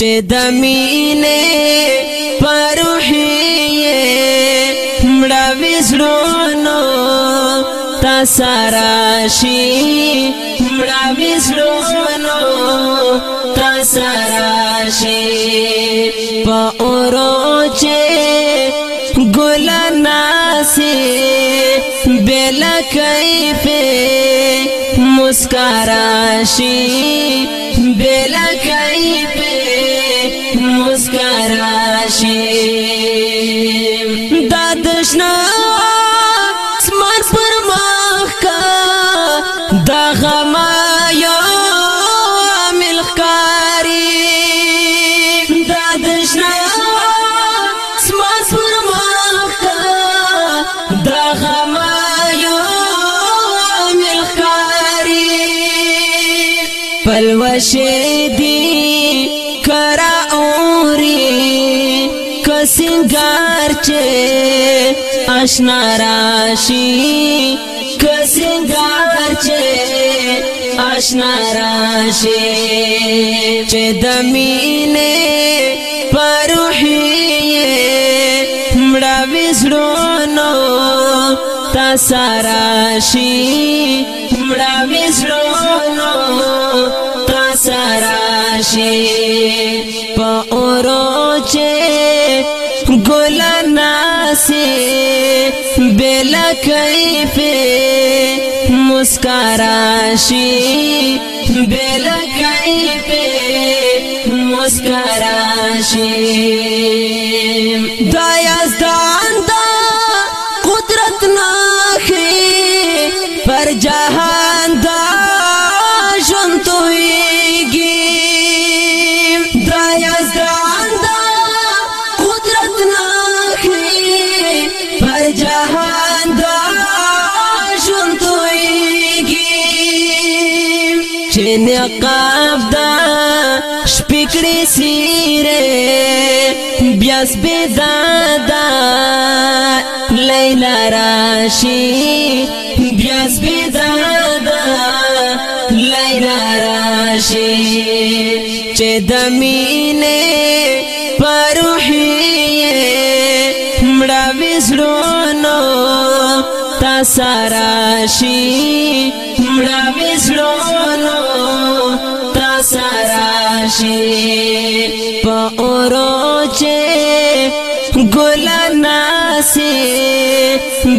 چې د مینې پروهې مړه وسړونو تا سارا شي مړه وسړونو تا سارا شي په اورو چې ګل ناسي بل کیف مسکرا شي بل کیف شي دا دشنا سمان پر مخ کا دا غما یو عامل خاري دا دشنا سمان پر مخ کا دا غما یو عامل خاري پلوشه دي کرا سنگار چه آشنا راشی کسنگار چه آشنا راشی چه دمینه پروحیه مڑا وزرونو تا سراشی مڑا وزرونو شي په اورو چې ګل ناسي بل کیف مسکرا شي بل کیف مسکرا شي دای نقاب دا شپکړې سیره بیا سپیدا دا لیلا راشي بیا سپیدا دا لیلا راشي چې د مینې پروهې مړه وسړو نو تا سراشي جوړه مزړونو تا سارا شي په اورو چې ګل ناسي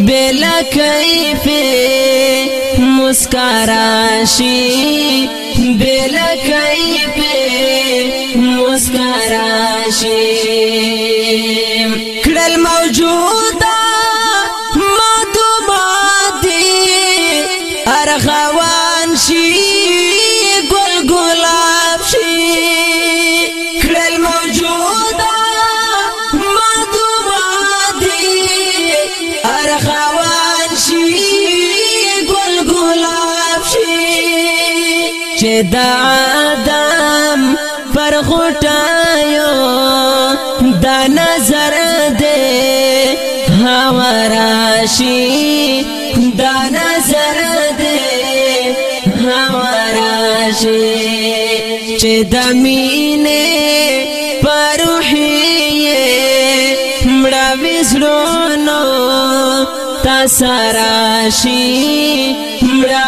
بل کیف مسکرا شي بل کیف مسکرا شي د آدم پر غټایو د نظر دې هوا راشي د نظر دې هوا راشي چې د مینې پروهې مړه وسړو نو تاسراشي مړه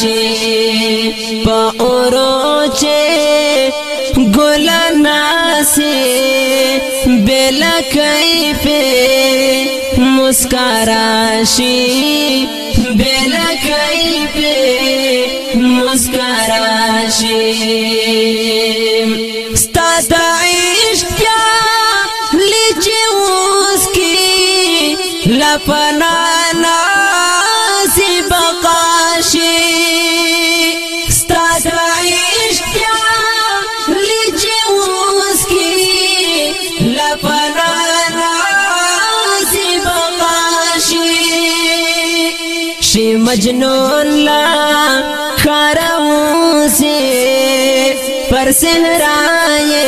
شي په اورو چې ګل ناسي بل کیف مسکرا شي بل کیف مسکرا شي ستاد عشق لچ اوس کی لپنا مجنون لا خارو سی پر سهرائے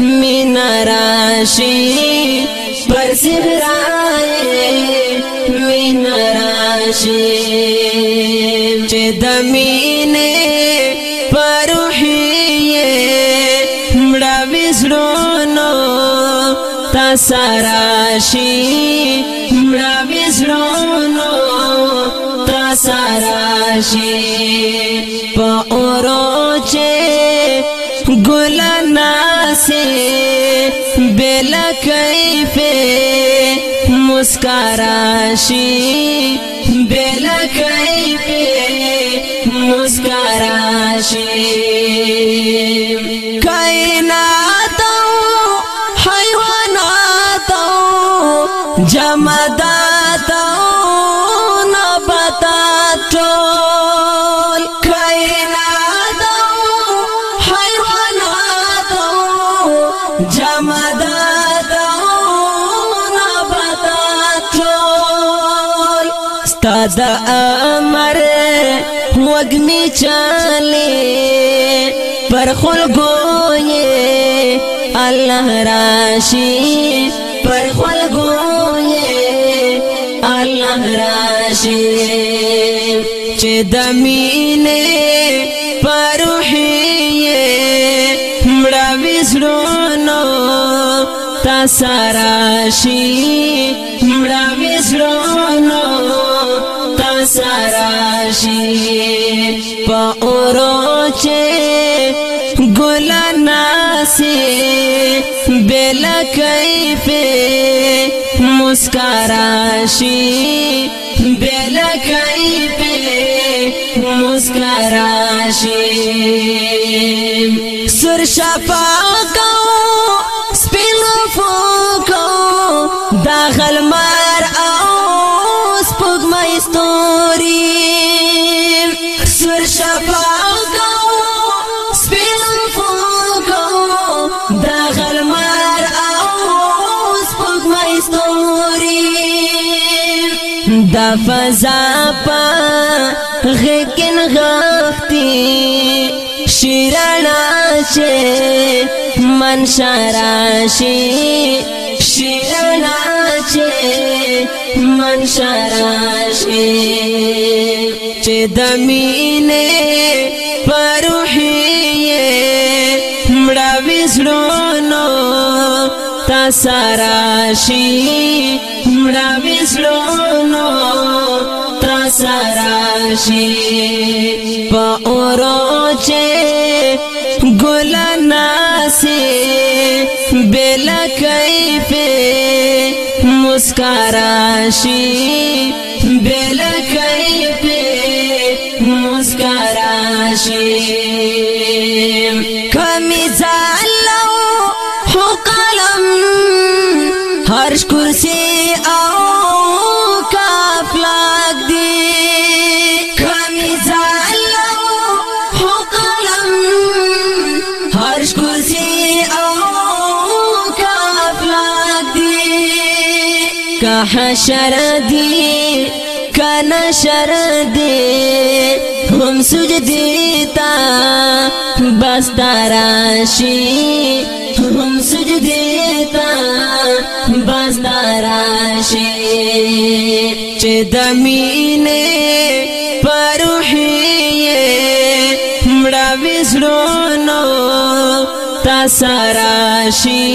مینا راشی پر سهرائے مینا راشی چې د مینې پروحیه مړه وسړونو تاسراشی مړه وسړونو سارا شي په اورو چې ګل ناسي بل کیف مسکارا شي بل کیف مسکارا شي کای تازه امر وګمی چاله پر خلګو یې الله راشي پر خلګو یې الله راشي چې د مینې پروحي یې مړه وسړو نو تاسو راشي راشي په اورو چې ګل ناسي بل کیف مسکراشي بل کیف مسکراشي سر شفاعت سپینو فوکو داخل ما ستوري سور شفاو کو سپینم فوکو دا غلمار او سپوک مای ستوري دا فضا پا غکن غختی شیرانا چه من شراشی شیرنا چې من شراشي چې د مینې پروحې مړه وسړونو تا سراشي مړه وسړونو تا سراشي په اوروچه ګل ناسي بلا کیفه اسکارا شي بلک حشر دی کنا شر دی هم سجدی تا بس داراشی هم سجدی تا بس داراشی چه دمینه پروحیه مڑا وزرونو تا سراشی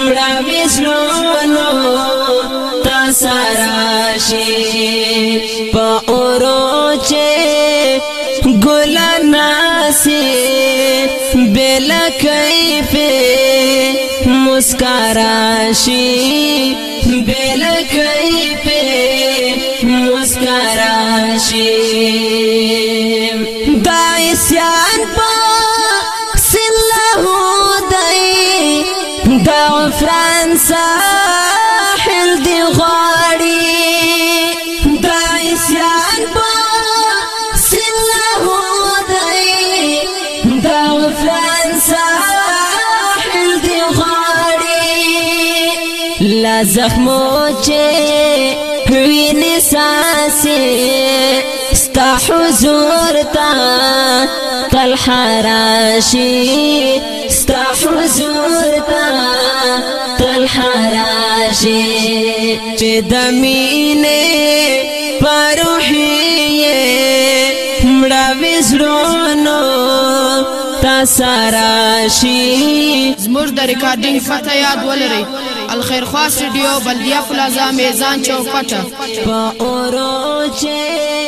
مړه وسلو نو سرا شي په اورو چې ګل ناسي بل کیفه مسکرا شي لا زخمو چې ویني ساسي ستا حضور تا تل حراشي ستا حضور تا تل حراشي چې د مینې پروحي مړه وزړو سرا شي زموږ د ریکارډینګ پته یاد ولرئ الخير خوا سټډیو بلدیه پلازا میزان چوکټه په اورو چې